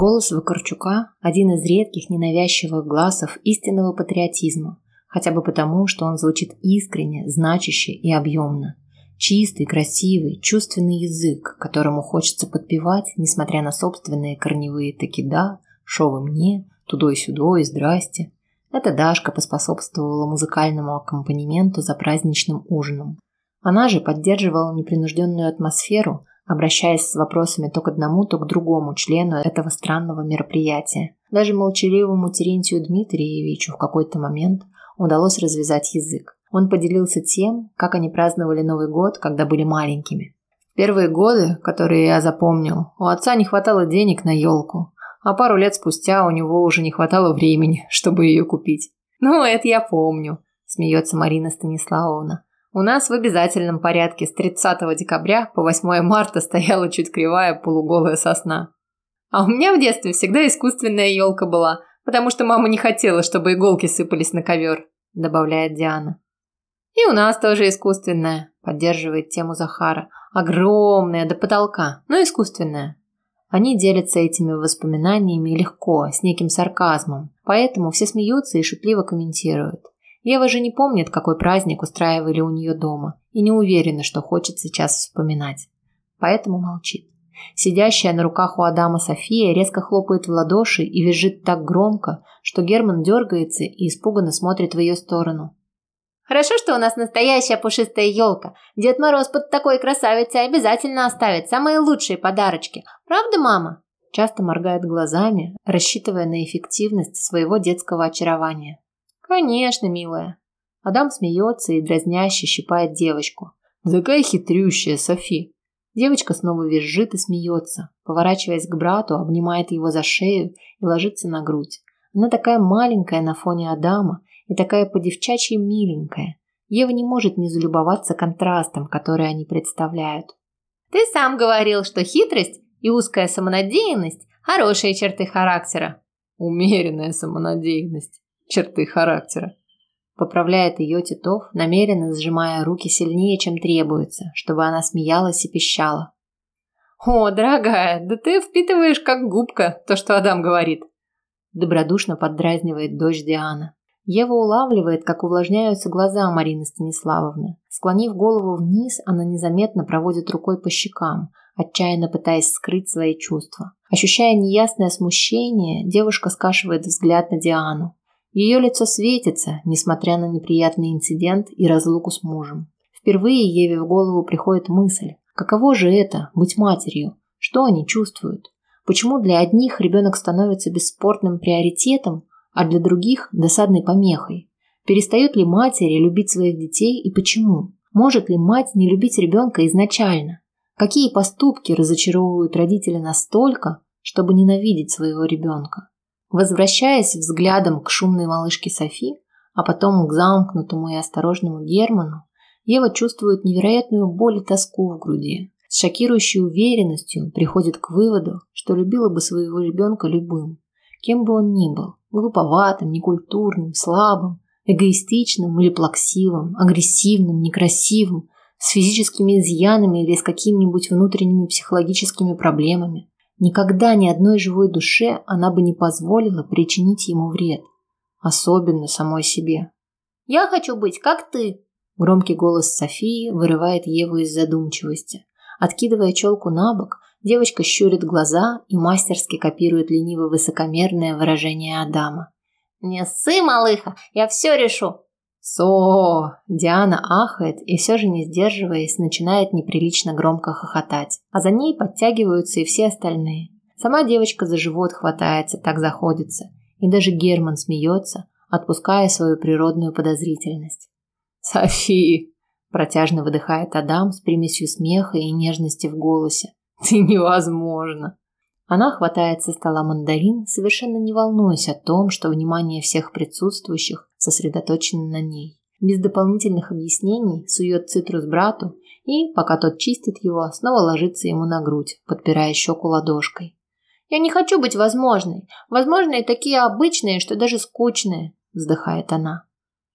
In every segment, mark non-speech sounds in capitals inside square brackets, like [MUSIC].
Голос Вакарчука – один из редких ненавязчивых глазов истинного патриотизма, хотя бы потому, что он звучит искренне, значуще и объемно. Чистый, красивый, чувственный язык, которому хочется подпевать, несмотря на собственные корневые таки «да», «шо вы мне», «тудой-сюдой», «здрасте». Эта Дашка поспособствовала музыкальному аккомпанементу за праздничным ужином. Она же поддерживала непринужденную атмосферу, обращаясь с вопросами то к одному, то к другому члену этого странного мероприятия. Даже молчаливому Терентию Дмитриевичу в какой-то момент удалось развязать язык. Он поделился тем, как они праздновали Новый год, когда были маленькими. Первые годы, которые я запомнил, у отца не хватало денег на елку, а пару лет спустя у него уже не хватало времени, [LAUGHS] чтобы ее купить. «Ну, это я помню», – смеется Марина Станиславовна. У нас в обязательном порядке с 30 декабря по 8 марта стояла чуть кривая полуголая сосна. А у меня в детстве всегда искусственная елка была, потому что мама не хотела, чтобы иголки сыпались на ковер, добавляет Диана. И у нас тоже искусственная, поддерживает тему Захара. Огромная, до потолка, но искусственная. Они делятся этими воспоминаниями легко, с неким сарказмом, поэтому все смеются и шутливо комментируют. Ева же не помнит, какой праздник устраивали у нее дома, и не уверена, что хочет сейчас вспоминать. Поэтому молчит. Сидящая на руках у Адама София резко хлопает в ладоши и визжит так громко, что Герман дергается и испуганно смотрит в ее сторону. Хорошо, что у нас настоящая пушистая елка. Дед Мороз под такой красавицей обязательно оставит самые лучшие подарочки. Правда, мама? Часто моргает глазами, рассчитывая на эффективность своего детского очарования. Конечно, милая. Адам смеется и дразняще щипает девочку. Такая хитрющая, Софи. Девочка снова визжит и смеется, поворачиваясь к брату, обнимает его за шею и ложится на грудь. Она такая маленькая на фоне Адама и такая по-девчачьи миленькая. Ева не может не залюбоваться контрастом, который они представляют. Ты сам говорил, что хитрость и узкая самонадеянность – хорошие черты характера. Умеренная самонадеянность черты характера. Поправляет ее Титов, намеренно сжимая руки сильнее, чем требуется, чтобы она смеялась и пищала. «О, дорогая, да ты впитываешь как губка то, что Адам говорит!» Добродушно поддразнивает дочь Диана. Ева улавливает, как увлажняются глаза Марины Станиславовны. Склонив голову вниз, она незаметно проводит рукой по щекам, отчаянно пытаясь скрыть свои чувства. Ощущая неясное смущение, девушка скашивает взгляд на Диану. Ее лицо светится, несмотря на неприятный инцидент и разлуку с мужем. Впервые Еве в голову приходит мысль, каково же это – быть матерью? Что они чувствуют? Почему для одних ребенок становится бесспорным приоритетом, а для других – досадной помехой? Перестают ли матери любить своих детей и почему? Может ли мать не любить ребенка изначально? Какие поступки разочаровывают родителя настолько, чтобы ненавидеть своего ребенка? Возвращаясь взглядом к шумной малышке Софи, а потом к замкнутому и осторожному Герману, Ева чувствует невероятную боль и тоску в груди. С шокирующей уверенностью приходит к выводу, что любила бы своего ребенка любым, кем бы он ни был, глуповатым, некультурным, слабым, эгоистичным или плаксивым, агрессивным, некрасивым, с физическими изъянами или с какими-нибудь внутренними психологическими проблемами. Никогда ни одной живой душе она бы не позволила причинить ему вред, особенно самой себе. «Я хочу быть как ты!» Громкий голос Софии вырывает Еву из задумчивости. Откидывая челку на бок, девочка щурит глаза и мастерски копирует лениво-высокомерное выражение Адама. «Не ссы, малыха, я все решу!» «Со!» Диана ахает и все же не сдерживаясь, начинает неприлично громко хохотать. А за ней подтягиваются и все остальные. Сама девочка за живот хватается, так заходится. И даже Герман смеется, отпуская свою природную подозрительность. «Софи!» – протяжно выдыхает Адам с примесью смеха и нежности в голосе. «Ты невозможно!» Она хватает со стола мандарин, совершенно не волнуясь о том, что внимание всех присутствующих сосредоточена на ней. Без дополнительных объяснений сует цитрус брату и, пока тот чистит его, снова ложится ему на грудь, подпирая щеку ладошкой. «Я не хочу быть возможной. Возможные такие обычные, что даже скучные», – вздыхает она.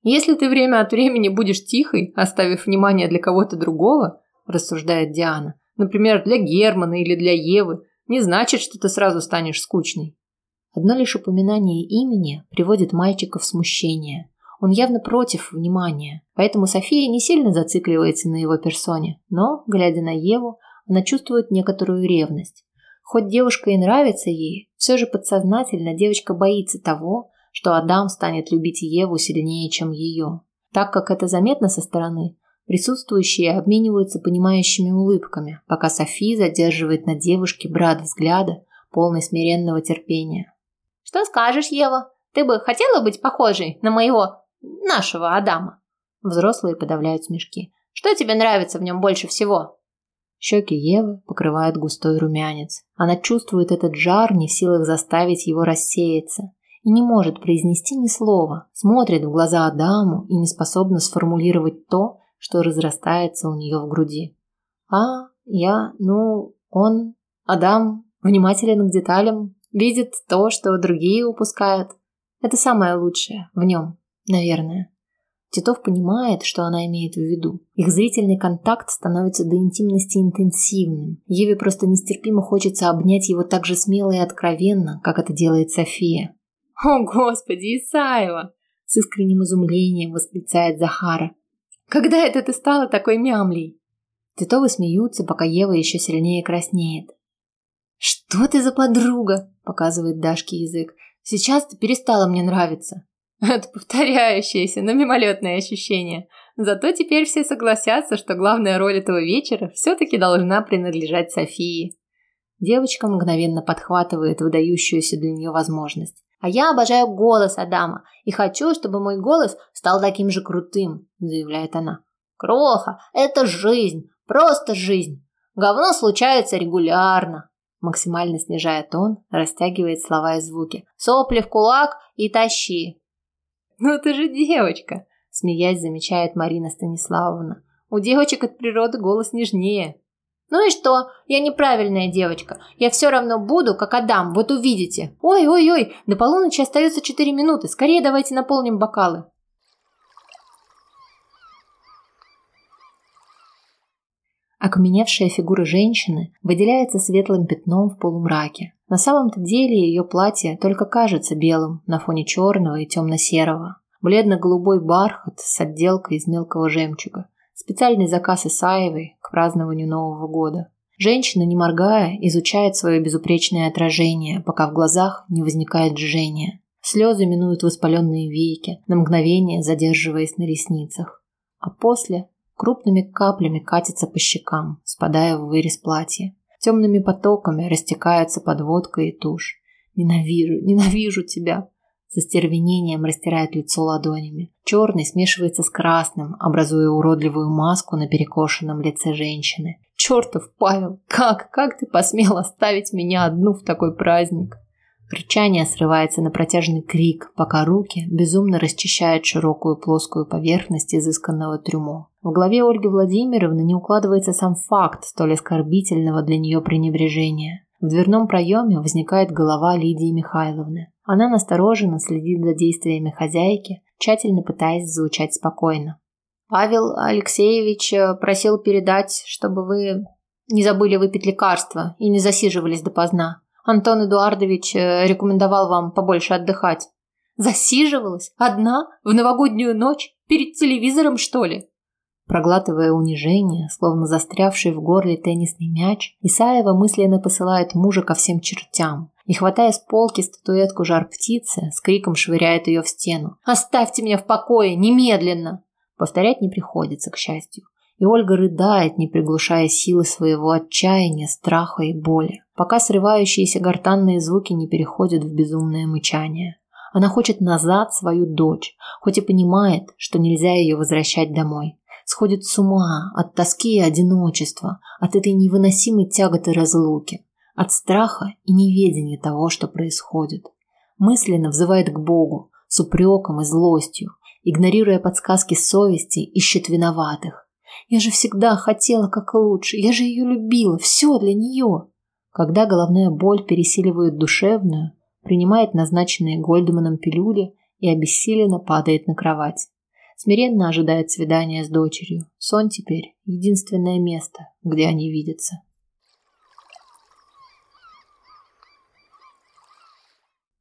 «Если ты время от времени будешь тихой, оставив внимание для кого-то другого», – рассуждает Диана, – «например, для Германа или для Евы, не значит, что ты сразу станешь скучной. Одно лишь упоминание имени приводит мальчика в смущение. Он явно против внимания, поэтому София не сильно зацикливается на его персоне, но, глядя на Еву, она чувствует некоторую ревность. Хоть девушка и нравится ей, все же подсознательно девочка боится того, что Адам станет любить Еву сильнее, чем ее. Так как это заметно со стороны, присутствующие обмениваются понимающими улыбками, пока Софи задерживает на девушке брат взгляда, полный смиренного терпения. Что скажешь, Ева? Ты бы хотела быть похожей на моего, нашего Адама? Взрослые подавляют смешки. Что тебе нравится в нем больше всего? Щеки Евы покрывают густой румянец. Она чувствует этот жар, не в силах заставить его рассеяться. И не может произнести ни слова. Смотрит в глаза Адаму и не способна сформулировать то, что разрастается у нее в груди. А, я, ну, он, Адам, внимателен к деталям, Видит то, что другие упускают. Это самое лучшее в нем, наверное. Титов понимает, что она имеет в виду. Их зрительный контакт становится до интимности интенсивным. Еве просто нестерпимо хочется обнять его так же смело и откровенно, как это делает София. «О, Господи, Исаева!» С искренним изумлением восклицает Захара. «Когда это ты стала такой мямлей?» Титовы смеются, пока Ева еще сильнее краснеет. «Что ты за подруга?» – показывает Дашке язык. «Сейчас ты перестала мне нравиться». Это повторяющееся, но мимолетное ощущение. Зато теперь все согласятся, что главная роль этого вечера все-таки должна принадлежать Софии. Девочка мгновенно подхватывает выдающуюся для нее возможность. «А я обожаю голос Адама и хочу, чтобы мой голос стал таким же крутым», – заявляет она. «Кроха – это жизнь, просто жизнь. Говно случается регулярно максимально снижая тон, растягивает слова и звуки. «Сопли в кулак и тащи!» «Ну ты же девочка!» – смеясь замечает Марина Станиславовна. «У девочек от природы голос нежнее». «Ну и что? Я неправильная девочка. Я все равно буду, как Адам, вот увидите. Ой-ой-ой, до полуночи остается четыре минуты. Скорее давайте наполним бокалы». Окаменевшая фигура женщины выделяется светлым пятном в полумраке. На самом-то деле ее платье только кажется белым на фоне черного и темно-серого. Бледно-голубой бархат с отделкой из мелкого жемчуга. Специальный заказ Исаевой к празднованию Нового года. Женщина, не моргая, изучает свое безупречное отражение, пока в глазах не возникает жжение. Слезы минуют воспаленные веки, на мгновение задерживаясь на ресницах. А после крупными каплями катится по щекам, спадая в вырез платья. Темными потоками растекаются подводка и тушь. Ненавижу, ненавижу тебя. Со стервенением растирает лицо ладонями. Черный смешивается с красным, образуя уродливую маску на перекошенном лице женщины. Чертов Павел, как, как ты посмел оставить меня одну в такой праздник? Рычание срывается на протяжный крик, пока руки безумно расчищают широкую плоскую поверхность изысканного трюмо. В голове Ольги Владимировны не укладывается сам факт столь оскорбительного для нее пренебрежения. В дверном проеме возникает голова Лидии Михайловны. Она настороженно следит за действиями хозяйки, тщательно пытаясь звучать спокойно. «Павел Алексеевич э, просил передать, чтобы вы не забыли выпить лекарства и не засиживались допоздна. Антон Эдуардович э, рекомендовал вам побольше отдыхать. Засиживалась? Одна? В новогоднюю ночь? Перед телевизором, что ли? Проглатывая унижение, словно застрявший в горле теннисный мяч, Исаева мысленно посылает мужа ко всем чертям и, хватая с полки статуэтку жар-птицы, с криком швыряет ее в стену. «Оставьте меня в покое! Немедленно!» Повторять не приходится, к счастью и Ольга рыдает, не приглушая силы своего отчаяния, страха и боли, пока срывающиеся гортанные звуки не переходят в безумное мычание. Она хочет назад свою дочь, хоть и понимает, что нельзя ее возвращать домой. Сходит с ума от тоски и одиночества, от этой невыносимой тяготы разлуки, от страха и неведения того, что происходит. Мысленно взывает к Богу с упреком и злостью, игнорируя подсказки совести, ищет виноватых, я же всегда хотела как лучше. Я же ее любила. Все для нее. Когда головная боль пересиливает душевную, принимает назначенные Гольдманом пилюли и обессиленно падает на кровать. Смиренно ожидает свидания с дочерью. Сон теперь – единственное место, где они видятся.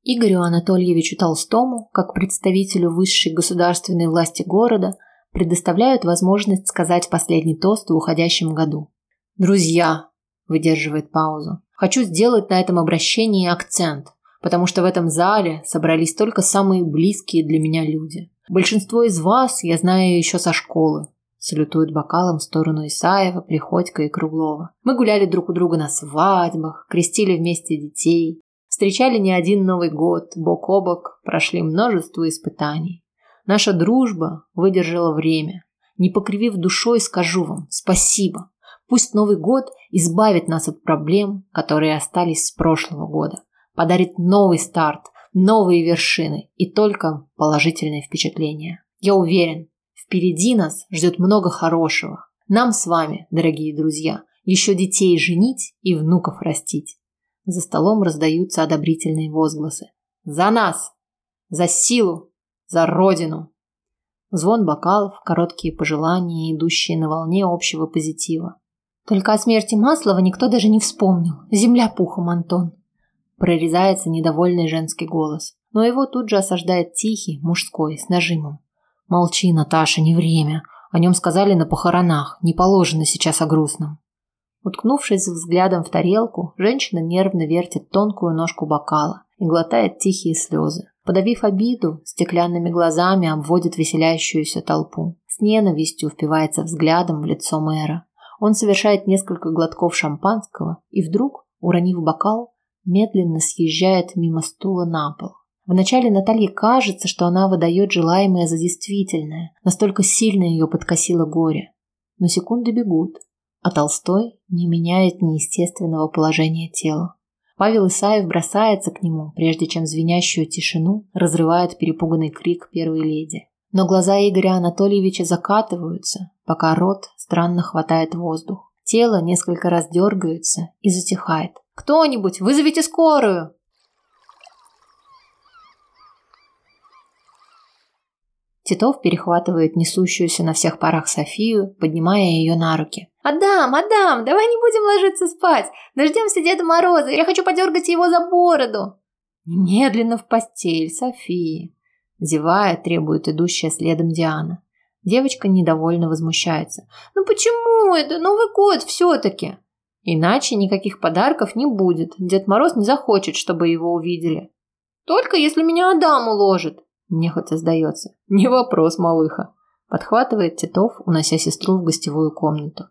Игорю Анатольевичу Толстому, как представителю высшей государственной власти города, предоставляют возможность сказать последний тост в уходящем году. «Друзья!» – выдерживает паузу. «Хочу сделать на этом обращении акцент, потому что в этом зале собрались только самые близкие для меня люди. Большинство из вас я знаю еще со школы, салютует бокалом в сторону Исаева, Приходько и Круглова. Мы гуляли друг у друга на свадьбах, крестили вместе детей, встречали не один Новый год, бок о бок, прошли множество испытаний. Наша дружба выдержала время. Не покривив душой, скажу вам спасибо. Пусть Новый год избавит нас от проблем, которые остались с прошлого года, подарит новый старт, новые вершины и только положительные впечатления. Я уверен, впереди нас ждет много хорошего. Нам с вами, дорогие друзья, еще детей женить и внуков растить. За столом раздаются одобрительные возгласы. За нас! За силу! За родину! Звон бокалов, короткие пожелания, идущие на волне общего позитива. Только о смерти Маслова никто даже не вспомнил. Земля пухом, Антон прорезается недовольный женский голос, но его тут же осаждает тихий, мужской, с нажимом. «Молчи, Наташа, не время. О нем сказали на похоронах. Не положено сейчас о грустном». Уткнувшись взглядом в тарелку, женщина нервно вертит тонкую ножку бокала и глотает тихие слезы. Подавив обиду, стеклянными глазами обводит веселящуюся толпу. С ненавистью впивается взглядом в лицо мэра. Он совершает несколько глотков шампанского и вдруг, уронив бокал, медленно съезжает мимо стула на пол. Вначале Наталье кажется, что она выдает желаемое за действительное, настолько сильно ее подкосило горе. Но секунды бегут, а Толстой не меняет неестественного положения тела. Павел Исаев бросается к нему, прежде чем звенящую тишину разрывает перепуганный крик первой леди. Но глаза Игоря Анатольевича закатываются, пока рот странно хватает воздух. Тело несколько раз дергается и затихает. Кто-нибудь, вызовите скорую!» Титов перехватывает несущуюся на всех парах Софию, поднимая ее на руки. «Адам, Адам, давай не будем ложиться спать. Дождемся Деда Мороза. Я хочу подергать его за бороду». «Немедленно в постель, София!» Зевая, требует идущая следом Диана. Девочка недовольно возмущается. «Ну почему это? Новый год все-таки!» Иначе никаких подарков не будет. Дед Мороз не захочет, чтобы его увидели. Только если меня Адам уложит. Нехотя сдается. Не вопрос, малыха. Подхватывает Титов, унося сестру в гостевую комнату.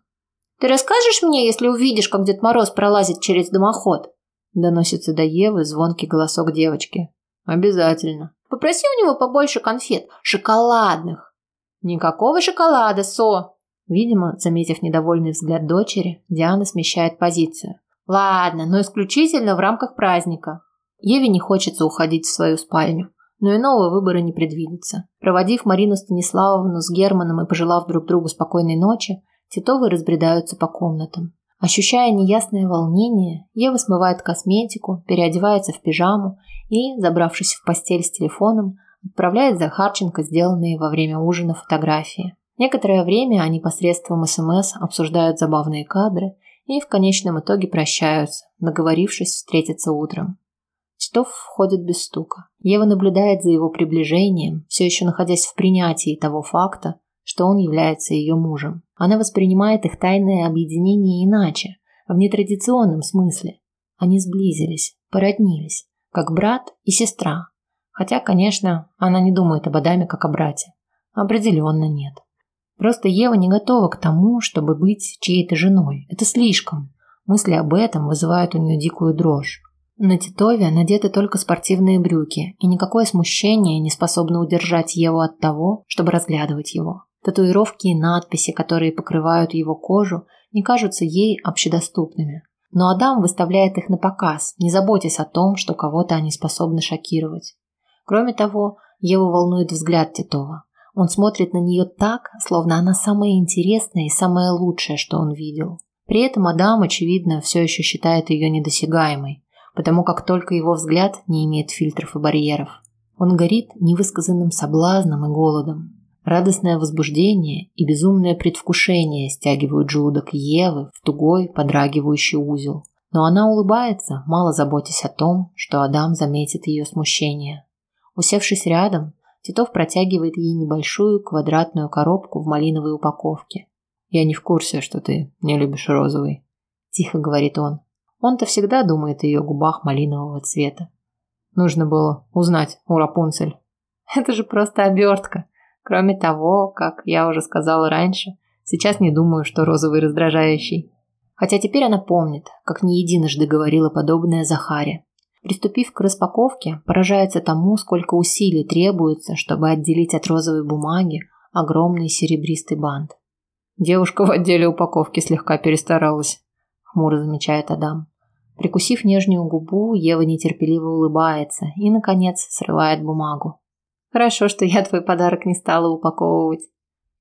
Ты расскажешь мне, если увидишь, как Дед Мороз пролазит через дымоход? Доносится до Евы звонкий голосок девочки. Обязательно. Попроси у него побольше конфет, шоколадных. Никакого шоколада, Со. Видимо, заметив недовольный взгляд дочери, Диана смещает позицию. Ладно, но исключительно в рамках праздника. Еве не хочется уходить в свою спальню, но иного выбора не предвидится. Проводив Марину Станиславовну с Германом и пожелав друг другу спокойной ночи, Титовы разбредаются по комнатам. Ощущая неясное волнение, Ева смывает косметику, переодевается в пижаму и, забравшись в постель с телефоном, отправляет Захарченко сделанные во время ужина фотографии. Некоторое время они посредством СМС обсуждают забавные кадры и в конечном итоге прощаются, договорившись встретиться утром. Титов входит без стука. Ева наблюдает за его приближением, все еще находясь в принятии того факта, что он является ее мужем. Она воспринимает их тайное объединение иначе, в нетрадиционном смысле. Они сблизились, породнились, как брат и сестра. Хотя, конечно, она не думает об Адаме как о брате. Определенно нет. Просто Ева не готова к тому, чтобы быть чьей-то женой. Это слишком. Мысли об этом вызывают у нее дикую дрожь. На Титове надеты только спортивные брюки, и никакое смущение не способно удержать Еву от того, чтобы разглядывать его. Татуировки и надписи, которые покрывают его кожу, не кажутся ей общедоступными. Но Адам выставляет их на показ, не заботясь о том, что кого-то они способны шокировать. Кроме того, Еву волнует взгляд Титова. Он смотрит на нее так, словно она самая интересная и самое лучшее, что он видел. При этом Адам, очевидно, все еще считает ее недосягаемой, потому как только его взгляд не имеет фильтров и барьеров. Он горит невысказанным соблазном и голодом. Радостное возбуждение и безумное предвкушение стягивают желудок Евы в тугой, подрагивающий узел. Но она улыбается, мало заботясь о том, что Адам заметит ее смущение. Усевшись рядом, Титов протягивает ей небольшую квадратную коробку в малиновой упаковке. «Я не в курсе, что ты не любишь розовый», – тихо говорит он. Он-то всегда думает о ее губах малинового цвета. Нужно было узнать у Рапунцель. Это же просто обертка. Кроме того, как я уже сказала раньше, сейчас не думаю, что розовый раздражающий. Хотя теперь она помнит, как не единожды говорила подобное Захаре. Приступив к распаковке, поражается тому, сколько усилий требуется, чтобы отделить от розовой бумаги огромный серебристый бант. Девушка в отделе упаковки слегка перестаралась, хмуро замечает Адам. Прикусив нижнюю губу, Ева нетерпеливо улыбается и, наконец, срывает бумагу. Хорошо, что я твой подарок не стала упаковывать.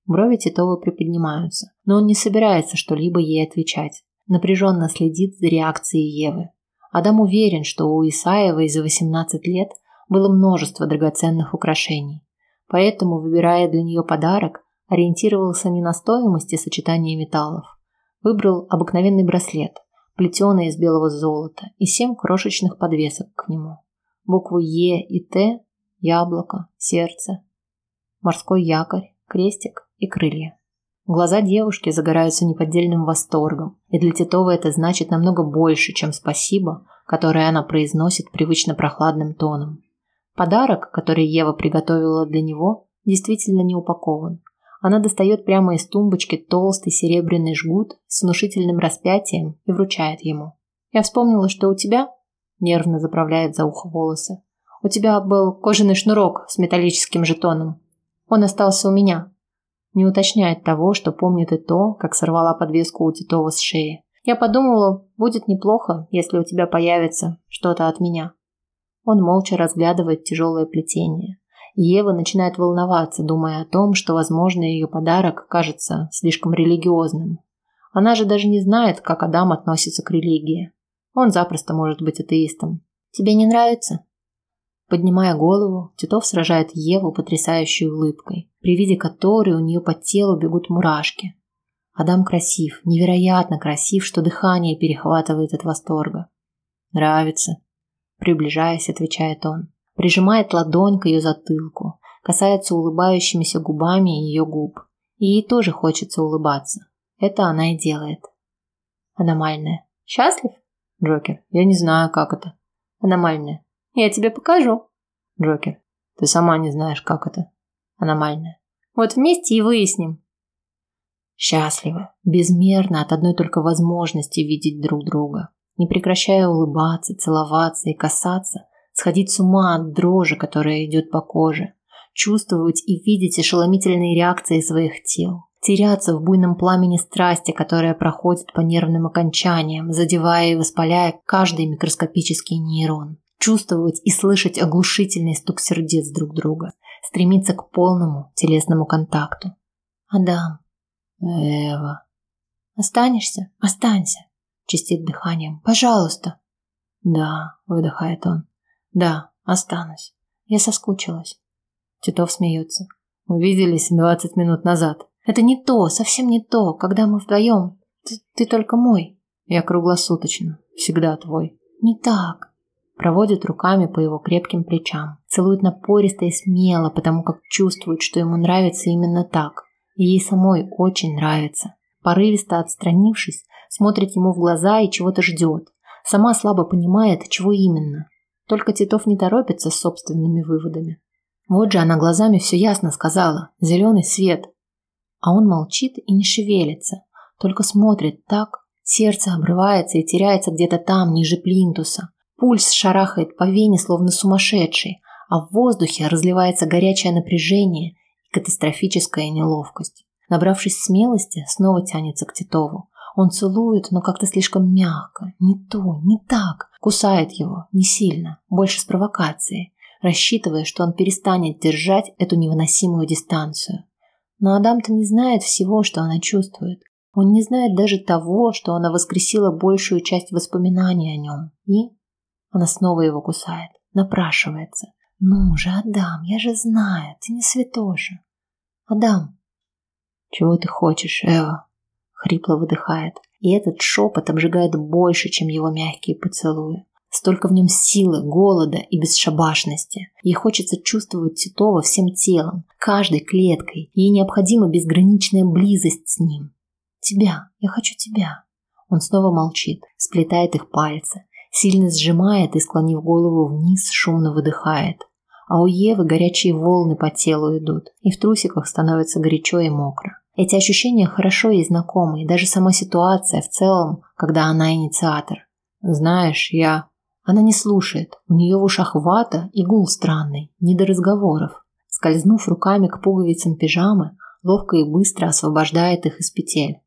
Брови Титова приподнимаются, но он не собирается что-либо ей отвечать. Напряженно следит за реакцией Евы. Адам уверен, что у Исаевой за 18 лет было множество драгоценных украшений. Поэтому, выбирая для нее подарок, ориентировался не на стоимость и сочетание металлов. Выбрал обыкновенный браслет, плетеный из белого золота, и семь крошечных подвесок к нему. Буквы Е и Т, яблоко, сердце, морской якорь, крестик и крылья. Глаза девушки загораются неподдельным восторгом, и для Титова это значит намного больше, чем спасибо, которое она произносит привычно прохладным тоном. Подарок, который Ева приготовила для него, действительно не упакован. Она достает прямо из тумбочки толстый серебряный жгут с внушительным распятием и вручает ему. «Я вспомнила, что у тебя...» Нервно заправляет за ухо волосы. «У тебя был кожаный шнурок с металлическим жетоном. Он остался у меня не уточняет того, что помнит и то, как сорвала подвеску у Титова с шеи. Я подумала, будет неплохо, если у тебя появится что-то от меня. Он молча разглядывает тяжелое плетение. Ева начинает волноваться, думая о том, что, возможно, ее подарок кажется слишком религиозным. Она же даже не знает, как Адам относится к религии. Он запросто может быть атеистом. Тебе не нравится? Поднимая голову, Титов сражает Еву потрясающей улыбкой, при виде которой у нее по телу бегут мурашки. Адам красив, невероятно красив, что дыхание перехватывает от восторга. «Нравится», – приближаясь, отвечает он. Прижимает ладонь к ее затылку, касается улыбающимися губами ее губ. И ей тоже хочется улыбаться. Это она и делает. Аномальная. Счастлив? Джокер. Я не знаю, как это. Аномальная. Я тебе покажу. Джокер, ты сама не знаешь, как это. Аномальное. Вот вместе и выясним. Счастливы, безмерно от одной только возможности видеть друг друга, не прекращая улыбаться, целоваться и касаться, сходить с ума от дрожи, которая идет по коже, чувствовать и видеть ошеломительные реакции своих тел, теряться в буйном пламени страсти, которая проходит по нервным окончаниям, задевая и воспаляя каждый микроскопический нейрон чувствовать и слышать оглушительный стук сердец друг друга, стремиться к полному телесному контакту. Адам. Эва. Останешься? Останься. Чистит дыханием. Пожалуйста. Да, выдыхает он. Да, останусь. Я соскучилась. Титов смеется. Увиделись двадцать минут назад. Это не то, совсем не то, когда мы вдвоем. Ты, ты только мой. Я круглосуточно. Всегда твой. Не так проводит руками по его крепким плечам, целует напористо и смело, потому как чувствует, что ему нравится именно так. И ей самой очень нравится. Порывисто отстранившись, смотрит ему в глаза и чего-то ждет. Сама слабо понимает, чего именно. Только Титов не торопится с собственными выводами. Вот же она глазами все ясно сказала. Зеленый свет. А он молчит и не шевелится. Только смотрит так. Сердце обрывается и теряется где-то там, ниже плинтуса. Пульс шарахает по вене, словно сумасшедший, а в воздухе разливается горячее напряжение и катастрофическая неловкость. Набравшись смелости, снова тянется к Титову. Он целует, но как-то слишком мягко. Не то, не так. Кусает его, не сильно, больше с провокацией, рассчитывая, что он перестанет держать эту невыносимую дистанцию. Но Адам-то не знает всего, что она чувствует. Он не знает даже того, что она воскресила большую часть воспоминаний о нем. И она снова его кусает, напрашивается. «Ну же, Адам, я же знаю, ты не святоша». «Адам». «Чего ты хочешь, Эва?» Хрипло выдыхает. И этот шепот обжигает больше, чем его мягкие поцелуи. Столько в нем силы, голода и бесшабашности. Ей хочется чувствовать Титова всем телом, каждой клеткой. Ей необходима безграничная близость с ним. «Тебя, я хочу тебя». Он снова молчит, сплетает их пальцы, сильно сжимает и, склонив голову вниз, шумно выдыхает. А у Евы горячие волны по телу идут, и в трусиках становится горячо и мокро. Эти ощущения хорошо ей знакомы, и даже сама ситуация в целом, когда она инициатор. Знаешь, я... Она не слушает, у нее в ушах вата и гул странный, не до разговоров. Скользнув руками к пуговицам пижамы, ловко и быстро освобождает их из петель.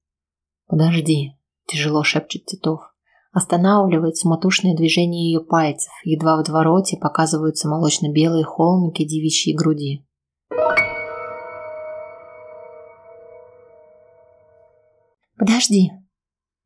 «Подожди», – тяжело шепчет Титов. Останавливает суматошное движение ее пальцев, едва в двороте показываются молочно-белые холмики девичьей груди. «Подожди!»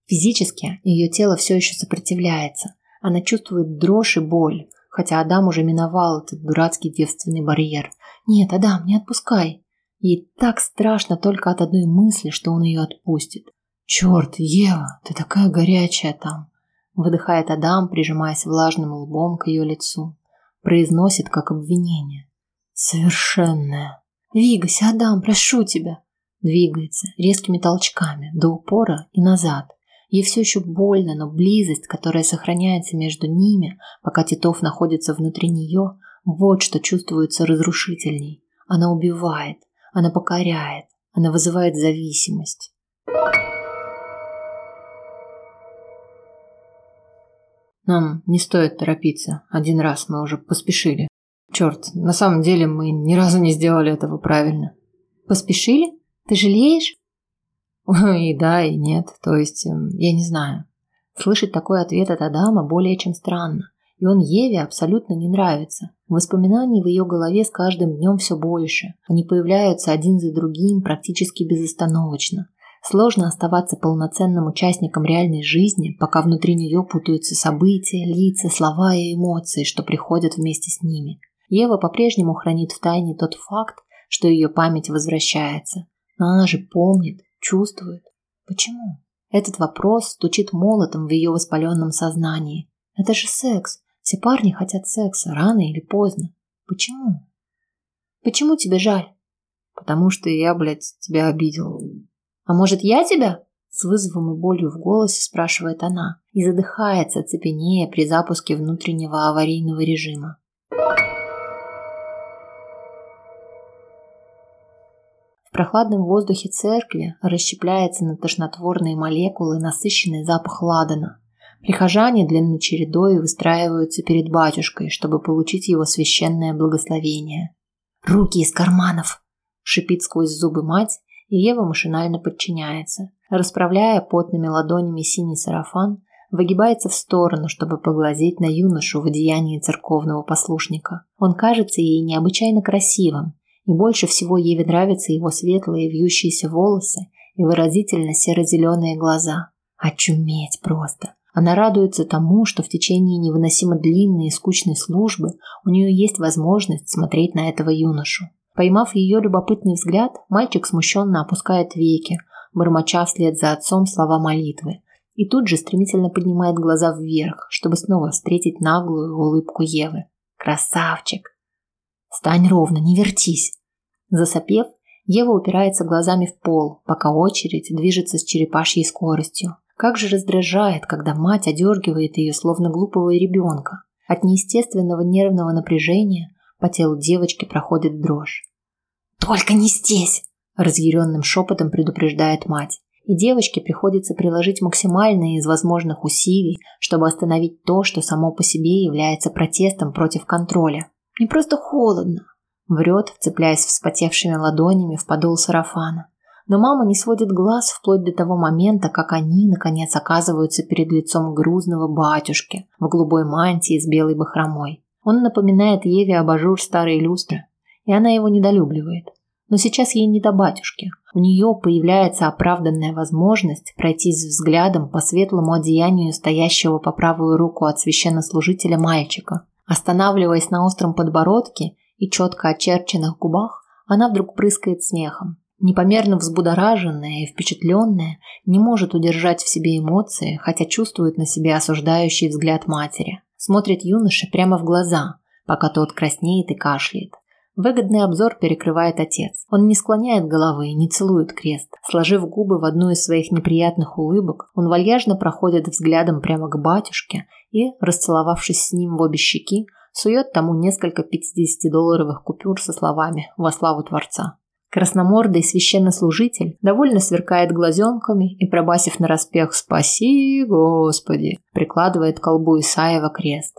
Физически ее тело все еще сопротивляется. Она чувствует дрожь и боль, хотя Адам уже миновал этот дурацкий девственный барьер. «Нет, Адам, не отпускай!» Ей так страшно только от одной мысли, что он ее отпустит. «Черт, Ева, ты такая горячая там!» Выдыхает Адам, прижимаясь влажным лбом к ее лицу. Произносит как обвинение. «Совершенная!» «Двигайся, Адам, прошу тебя!» Двигается резкими толчками до упора и назад. Ей все еще больно, но близость, которая сохраняется между ними, пока Титов находится внутри нее, вот что чувствуется разрушительней. Она убивает, она покоряет, она вызывает зависимость. Нам не стоит торопиться. Один раз мы уже поспешили. Черт, на самом деле мы ни разу не сделали этого правильно. Поспешили? Ты жалеешь? И да, и нет. То есть, эм, я не знаю. Слышать такой ответ от Адама более чем странно. И он Еве абсолютно не нравится. Воспоминаний в ее голове с каждым днем все больше. Они появляются один за другим практически безостановочно. Сложно оставаться полноценным участником реальной жизни, пока внутри нее путаются события, лица, слова и эмоции, что приходят вместе с ними. Ева по-прежнему хранит в тайне тот факт, что ее память возвращается. Но она же помнит, чувствует. Почему? Этот вопрос стучит молотом в ее воспаленном сознании. Это же секс. Все парни хотят секса, рано или поздно. Почему? Почему тебе жаль? Потому что я, блядь, тебя обидел. «А может, я тебя?» С вызовом и болью в голосе спрашивает она и задыхается, цепенея при запуске внутреннего аварийного режима. В прохладном воздухе церкви расщепляется на тошнотворные молекулы насыщенный запах ладана. Прихожане длинной чередой выстраиваются перед батюшкой, чтобы получить его священное благословение. «Руки из карманов!» – шипит сквозь зубы мать и Ева машинально подчиняется. Расправляя потными ладонями синий сарафан, выгибается в сторону, чтобы поглазеть на юношу в одеянии церковного послушника. Он кажется ей необычайно красивым, и больше всего Еве нравятся его светлые вьющиеся волосы и выразительно серо-зеленые глаза. Очуметь просто! Она радуется тому, что в течение невыносимо длинной и скучной службы у нее есть возможность смотреть на этого юношу. Поймав ее любопытный взгляд, мальчик смущенно опускает веки, бормоча вслед за отцом слова молитвы, и тут же стремительно поднимает глаза вверх, чтобы снова встретить наглую улыбку Евы. «Красавчик!» «Стань ровно, не вертись!» Засопев, Ева упирается глазами в пол, пока очередь движется с черепашьей скоростью. Как же раздражает, когда мать одергивает ее, словно глупого ребенка. От неестественного нервного напряжения по телу девочки проходит дрожь. «Только не здесь!» – разъяренным шепотом предупреждает мать. И девочке приходится приложить максимальные из возможных усилий, чтобы остановить то, что само по себе является протестом против контроля. «Мне просто холодно!» – врет, вцепляясь вспотевшими ладонями в подол сарафана. Но мама не сводит глаз вплоть до того момента, как они, наконец, оказываются перед лицом грузного батюшки в голубой мантии с белой бахромой. Он напоминает Еве абажур старой люстры, и она его недолюбливает. Но сейчас ей не до батюшки. У нее появляется оправданная возможность пройтись взглядом по светлому одеянию стоящего по правую руку от священнослужителя мальчика. Останавливаясь на остром подбородке и четко очерченных губах, она вдруг прыскает смехом. Непомерно взбудораженная и впечатленная, не может удержать в себе эмоции, хотя чувствует на себе осуждающий взгляд матери. Смотрит юноше прямо в глаза, пока тот краснеет и кашляет. Выгодный обзор перекрывает отец. Он не склоняет головы и не целует крест. Сложив губы в одну из своих неприятных улыбок, он вальяжно проходит взглядом прямо к батюшке и, расцеловавшись с ним в обе щеки, сует тому несколько 50-долларовых купюр со словами «Во славу Творца». Красномордый священнослужитель довольно сверкает глазенками и, пробасив нараспех «Спаси, Господи!», прикладывает к колбу Исаева крест.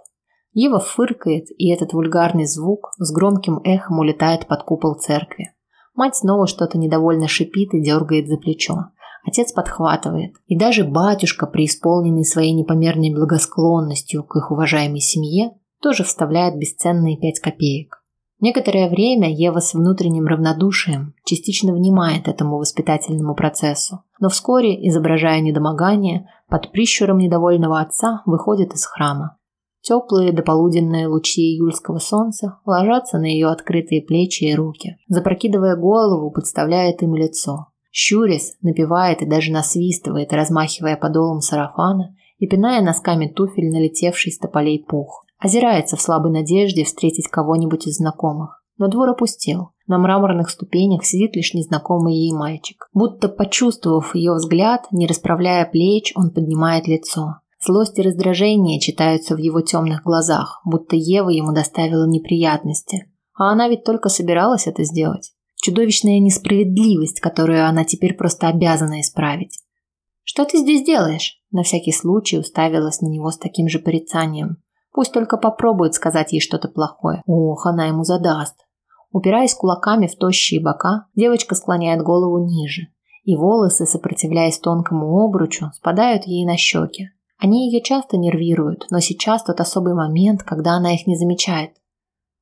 Ева фыркает, и этот вульгарный звук с громким эхом улетает под купол церкви. Мать снова что-то недовольно шипит и дергает за плечо. Отец подхватывает, и даже батюшка, преисполненный своей непомерной благосклонностью к их уважаемой семье, тоже вставляет бесценные пять копеек. Некоторое время Ева с внутренним равнодушием частично внимает этому воспитательному процессу, но вскоре, изображая недомогание, под прищуром недовольного отца выходит из храма. Теплые дополуденные лучи июльского солнца ложатся на ее открытые плечи и руки. Запрокидывая голову, подставляет им лицо. Щурясь, напевает и даже насвистывает, размахивая подолом сарафана и пиная носками туфель налетевший с тополей пух. Озирается в слабой надежде встретить кого-нибудь из знакомых. Но двор опустел. На мраморных ступенях сидит лишь незнакомый ей мальчик. Будто почувствовав ее взгляд, не расправляя плеч, он поднимает лицо. Злость и раздражение читаются в его темных глазах, будто Ева ему доставила неприятности. А она ведь только собиралась это сделать. Чудовищная несправедливость, которую она теперь просто обязана исправить. «Что ты здесь делаешь?» На всякий случай уставилась на него с таким же порицанием. Пусть только попробует сказать ей что-то плохое. Ох, она ему задаст. Упираясь кулаками в тощие бока, девочка склоняет голову ниже, и волосы, сопротивляясь тонкому обручу, спадают ей на щеки. Они ее часто нервируют, но сейчас тот особый момент, когда она их не замечает.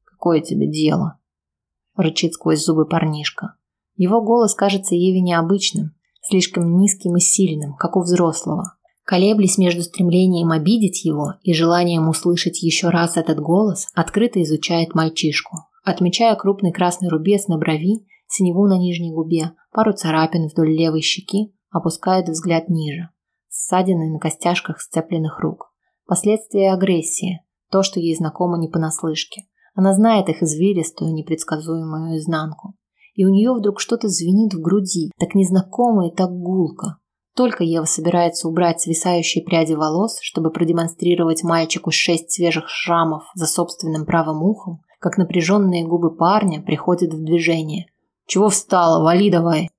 «Какое тебе дело?» – рычит сквозь зубы парнишка. Его голос кажется Еве необычным, слишком низким и сильным, как у взрослого. Колеблясь между стремлением обидеть его и желанием услышать еще раз этот голос, открыто изучает мальчишку, отмечая крупный красный рубец на брови, синеву на нижней губе, пару царапин вдоль левой щеки, опускает взгляд ниже ссадины на костяшках сцепленных рук. Последствия агрессии, то, что ей знакомо не понаслышке. Она знает их извилистую, непредсказуемую изнанку. И у нее вдруг что-то звенит в груди, так незнакомо и так гулко. Только Ева собирается убрать свисающие пряди волос, чтобы продемонстрировать мальчику шесть свежих шрамов за собственным правым ухом, как напряженные губы парня приходят в движение. «Чего встала? Вали давай!»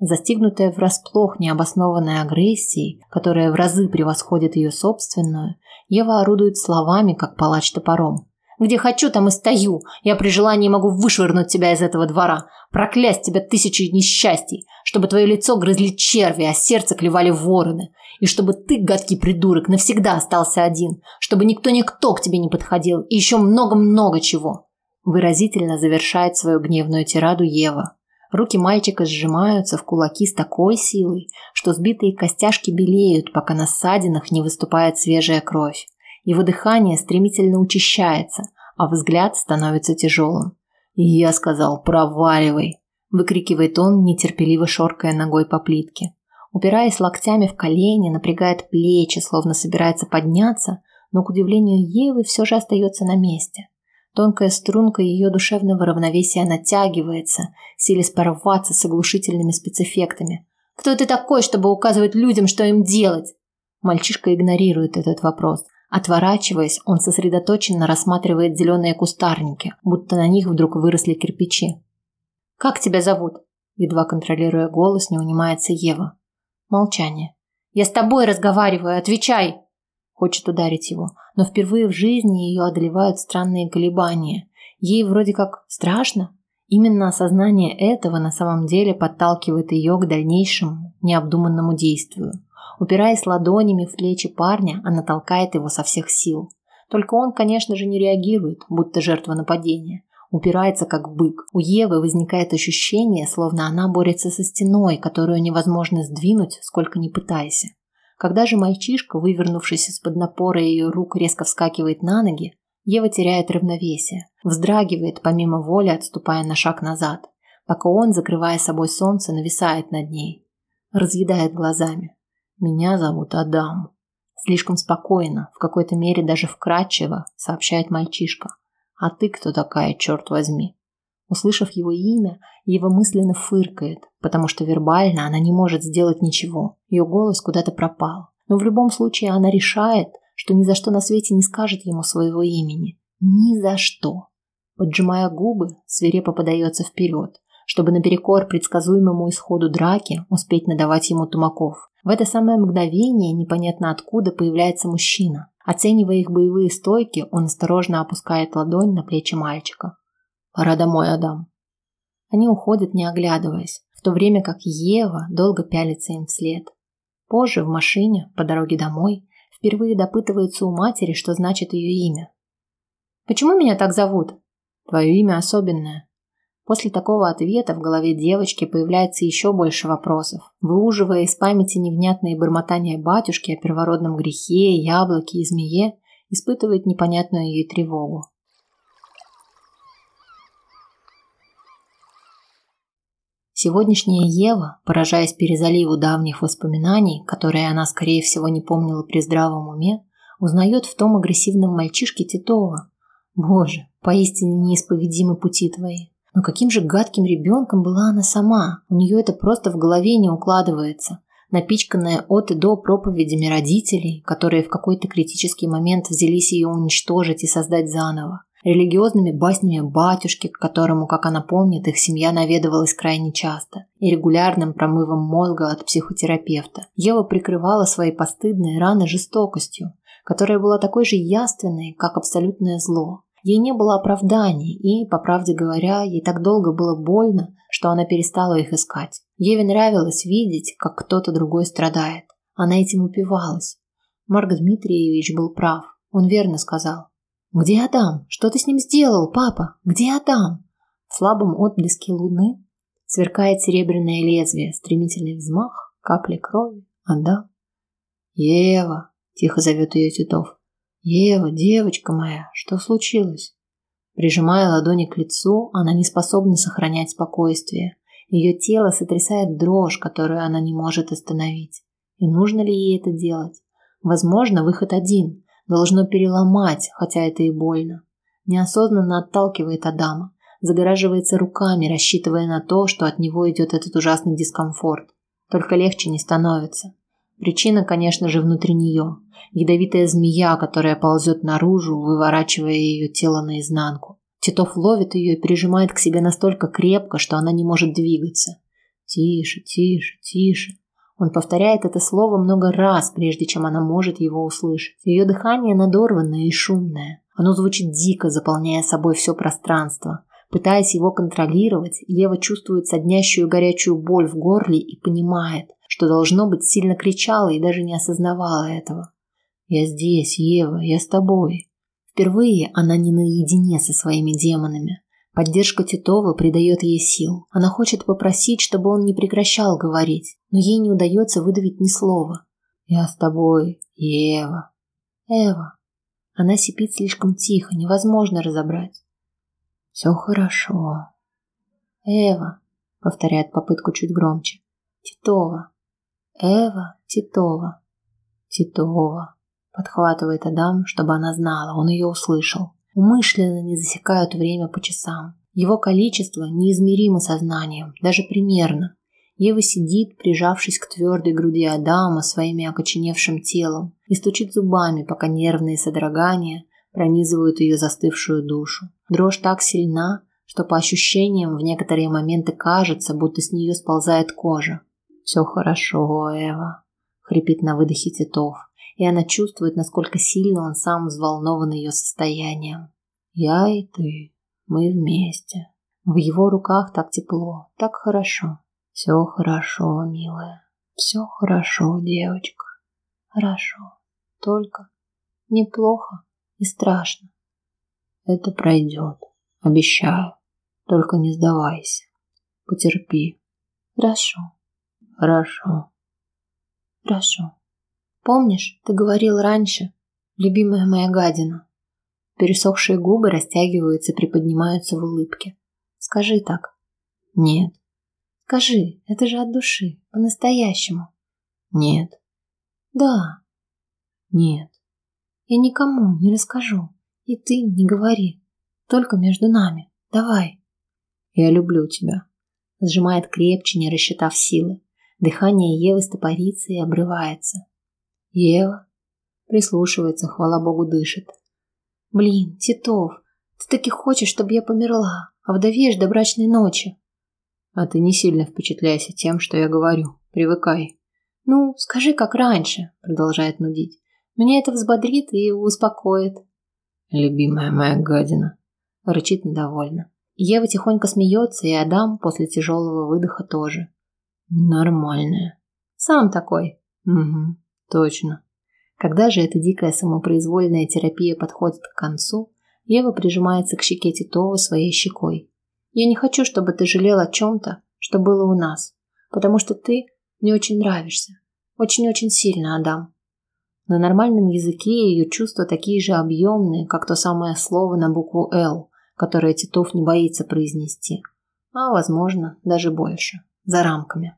Застигнутая врасплох необоснованной агрессией, которая в разы превосходит ее собственную, Ева орудует словами, как палач топором. «Где хочу, там и стою. Я при желании могу вышвырнуть тебя из этого двора, проклясть тебя тысячи несчастий, чтобы твое лицо грызли черви, а сердце клевали вороны, и чтобы ты, гадкий придурок, навсегда остался один, чтобы никто-никто к тебе не подходил, и еще много-много чего». Выразительно завершает свою гневную тираду Ева. Руки мальчика сжимаются в кулаки с такой силой, что сбитые костяшки белеют, пока на ссадинах не выступает свежая кровь. Его дыхание стремительно учащается, а взгляд становится тяжелым. Я сказал «проваливай!» – выкрикивает он, нетерпеливо шоркая ногой по плитке. Упираясь локтями в колени, напрягает плечи, словно собирается подняться, но, к удивлению Евы, все же остается на месте. Тонкая струнка ее душевного равновесия натягивается, силясь порваться с оглушительными спецэффектами. «Кто ты такой, чтобы указывать людям, что им делать?» Мальчишка игнорирует этот вопрос. Отворачиваясь, он сосредоточенно рассматривает зеленые кустарники, будто на них вдруг выросли кирпичи. «Как тебя зовут?» Едва контролируя голос, не унимается Ева. Молчание. «Я с тобой разговариваю, отвечай!» Хочет ударить его, но впервые в жизни ее одолевают странные колебания. Ей вроде как страшно. Именно осознание этого на самом деле подталкивает ее к дальнейшему необдуманному действию. Упираясь ладонями в плечи парня, она толкает его со всех сил. Только он, конечно же, не реагирует, будто жертва нападения. Упирается как бык. У Евы возникает ощущение, словно она борется со стеной, которую невозможно сдвинуть, сколько ни пытайся. Когда же мальчишка, вывернувшись из-под напора ее рук, резко вскакивает на ноги, Ева теряет равновесие, вздрагивает, помимо воли отступая на шаг назад. пока он, закрывая собой солнце, нависает над ней. Разъедает глазами. «Меня зовут Адам». Слишком спокойно, в какой-то мере даже вкрадчиво, сообщает мальчишка. «А ты кто такая, черт возьми?» Услышав его имя, Ева мысленно фыркает, потому что вербально она не может сделать ничего. Ее голос куда-то пропал. Но в любом случае она решает, что ни за что на свете не скажет ему своего имени. Ни за что. Поджимая губы, свирепо подается вперед, чтобы наперекор предсказуемому исходу драки успеть надавать ему тумаков. В это самое мгновение непонятно откуда появляется мужчина. Оценивая их боевые стойки, он осторожно опускает ладонь на плечи мальчика. «Пора домой, Адам». Они уходят, не оглядываясь, в то время как Ева долго пялится им вслед. Позже в машине, по дороге домой, впервые допытывается у матери, что значит ее имя. «Почему меня так зовут?» «Твое имя особенное». После такого ответа в голове девочки появляется еще больше вопросов. Выуживая из памяти невнятные бормотания батюшки о первородном грехе, яблоке и змее, испытывает непонятную ей тревогу. Сегодняшняя Ева, поражаясь перезаливу давних воспоминаний, которые она, скорее всего, не помнила при здравом уме, узнает в том агрессивном мальчишке Титова. Боже, поистине неисповедимы пути твои. Но каким же гадким ребенком была она сама? У нее это просто в голове не укладывается. Напичканная от и до проповедями родителей, которые в какой-то критический момент взялись ее уничтожить и создать заново религиозными баснями батюшки, к которому, как она помнит, их семья наведывалась крайне часто, и регулярным промывом мозга от психотерапевта. Ева прикрывала свои постыдные раны жестокостью, которая была такой же яственной, как абсолютное зло. Ей не было оправданий, и, по правде говоря, ей так долго было больно, что она перестала их искать. Еве нравилось видеть, как кто-то другой страдает. Она этим упивалась. Марк Дмитриевич был прав. Он верно сказал. «Где Адам? Что ты с ним сделал, папа? Где Адам?» В слабом отблеске луны сверкает серебряное лезвие, стремительный взмах, капли крови. Адам. «Ева!» – тихо зовет ее Титов. «Ева, девочка моя, что случилось?» Прижимая ладони к лицу, она не способна сохранять спокойствие. Ее тело сотрясает дрожь, которую она не может остановить. И нужно ли ей это делать? Возможно, выход один Должно переломать, хотя это и больно. Неосознанно отталкивает Адама, загораживается руками, рассчитывая на то, что от него идет этот ужасный дискомфорт. Только легче не становится. Причина, конечно же, внутри нее. Ядовитая змея, которая ползет наружу, выворачивая ее тело наизнанку. Титов ловит ее и прижимает к себе настолько крепко, что она не может двигаться. Тише, тише, тише. Он повторяет это слово много раз, прежде чем она может его услышать. Ее дыхание надорванное и шумное. Оно звучит дико, заполняя собой все пространство. Пытаясь его контролировать, Ева чувствует соднящую горячую боль в горле и понимает, что должно быть сильно кричала и даже не осознавала этого. «Я здесь, Ева, я с тобой». Впервые она не наедине со своими демонами. Поддержка Титова придает ей сил. Она хочет попросить, чтобы он не прекращал говорить, но ей не удается выдавить ни слова. «Я с тобой, Ева». «Эва». Она сипит слишком тихо, невозможно разобрать. «Все хорошо». «Эва», — повторяет попытку чуть громче. «Титова». «Эва Титова». «Титова», — подхватывает Адам, чтобы она знала, он ее услышал умышленно не засекают время по часам. Его количество неизмеримо сознанием, даже примерно. Ева сидит, прижавшись к твердой груди Адама своими окоченевшим телом и стучит зубами, пока нервные содрогания пронизывают ее застывшую душу. Дрожь так сильна, что по ощущениям в некоторые моменты кажется, будто с нее сползает кожа. «Все хорошо, Эва», — хрипит на выдохе Титов и она чувствует, насколько сильно он сам взволнован ее состоянием. Я и ты, мы вместе. В его руках так тепло, так хорошо. Все хорошо, милая. Все хорошо, девочка. Хорошо. Только неплохо и страшно. Это пройдет, обещаю. Только не сдавайся. Потерпи. Хорошо. Хорошо. Хорошо. Помнишь, ты говорил раньше, любимая моя гадина. Пересохшие губы растягиваются, приподнимаются в улыбке. Скажи так. Нет. Скажи, это же от души, по-настоящему. Нет. Да. Нет. Я никому не расскажу. И ты не говори. Только между нами. Давай. Я люблю тебя. Сжимает крепче, не рассчитав силы. Дыхание Евы стопорится и обрывается. Ева прислушивается, хвала богу, дышит. Блин, Титов, ты таки хочешь, чтобы я померла, а вдовеешь до брачной ночи. А ты не сильно впечатляйся тем, что я говорю. Привыкай. Ну, скажи, как раньше, продолжает нудить. Меня это взбодрит и успокоит. Любимая моя гадина. Рычит недовольно. Ева тихонько смеется, и Адам после тяжелого выдоха тоже. Нормальная. Сам такой. Угу, точно. Когда же эта дикая самопроизвольная терапия подходит к концу, Ева прижимается к щеке Титова своей щекой. «Я не хочу, чтобы ты жалел о чем-то, что было у нас, потому что ты мне очень нравишься. Очень-очень сильно, Адам». На нормальном языке ее чувства такие же объемные, как то самое слово на букву «Л», которое Титов не боится произнести. А, возможно, даже больше. За рамками.